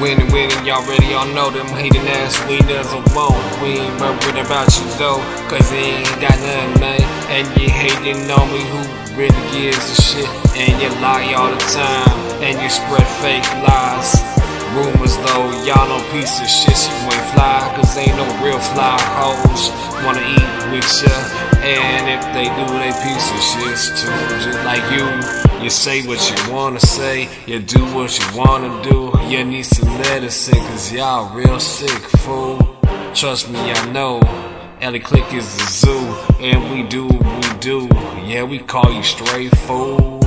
Winning, winning, y'all ready, y'all know them hating ass are won't. We ain't worried about you though, cause they ain't got nothing, man. And you hating on me, who really gives a shit? And you lie all the time, and you spread fake lies. Rumors though, y'all no piece of shit, you ain't fly, cause ain't no real fly hoes wanna eat with ya. And if they do, they piece of shit too, just like you. You say what you wanna say, you do what you wanna do. You need some medicine, cause y'all real sick, fool. Trust me, I know. Ellie Click is the zoo, and we do what we do. Yeah, we call you straight fool.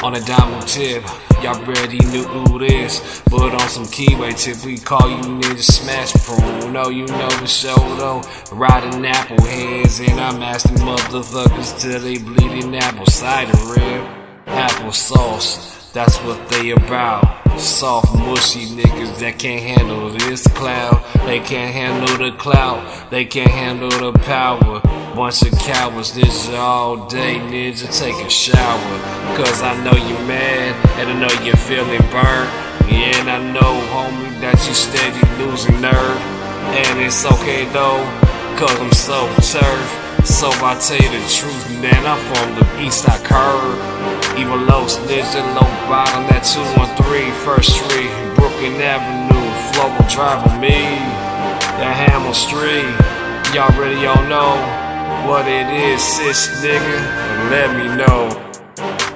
On a diamond tip, y'all already knew who this. But on some keyway tip, we call you Ninja Smash Prune. No, you know the show though. Riding apple heads, and I'm asking motherfuckers till they bleeding apple cider rib applesauce. That's what they about. Soft, mushy niggas that can't handle this cloud. They can't handle the clout. They can't handle the power. Bunch of cowards, ninja all day, ninja take a shower. Cause I know you're mad, and I know you're feeling burnt. Yeah, and I know, homie, that you steady losing nerve. And it's okay though, cause I'm so turf. So I tell you the truth, man, I'm from the east side curve. Even low ninja, low bottom, that 213 First Street, Brooklyn Avenue, Floral Drive on me, that Hammel Street. Y'all ready, y'all know what it is, sis nigga, and let me know.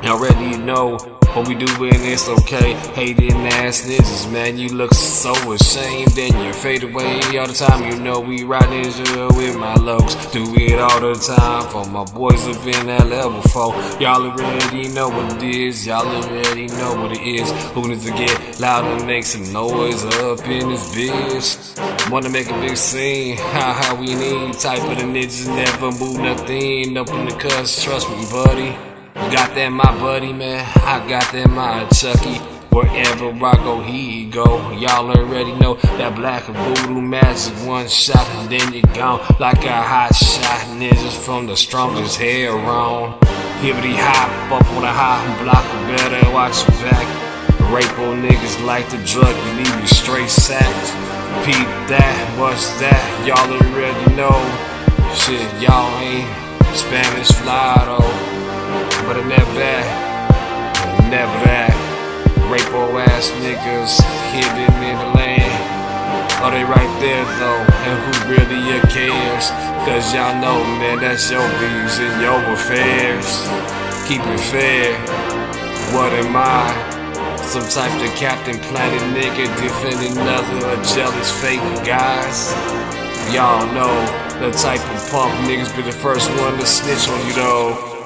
Y'all ready know what we doing, it's okay. Hating ass niggas, man, you look so ashamed and you fade away all the time. You know we ride ninja with my looks, do it all the time. For my boys up in that level four, y'all already know what it is. Y'all already know what it is. Who needs to get loud and make some noise up in this bitch? Wanna make a big scene? How we need type of the niggas never move nothing up in the cuss. Trust me, buddy. Got that, my buddy, man. I got that, my Chucky. Wherever I go, he go. Y'all already know that black voodoo magic one shot and then you gone like a hot shot. Ninjas from the strongest hair on. Hibbity hop up on a high block, better watch your back. Rapo niggas like the drug, you leave you straight sacked. Peep that, what's that? Y'all already know. Shit, y'all ain't Spanish fly though but it never that, never that. Rapo ass niggas hidden in the land. Are they right there though? And who really cares? Cause y'all know, man, that's your bees and your affairs. Keep it fair. What am I? Some type of Captain Planet nigga defending nothing another jealous fake guys. Y'all know the type of punk niggas be the first one to snitch on you though.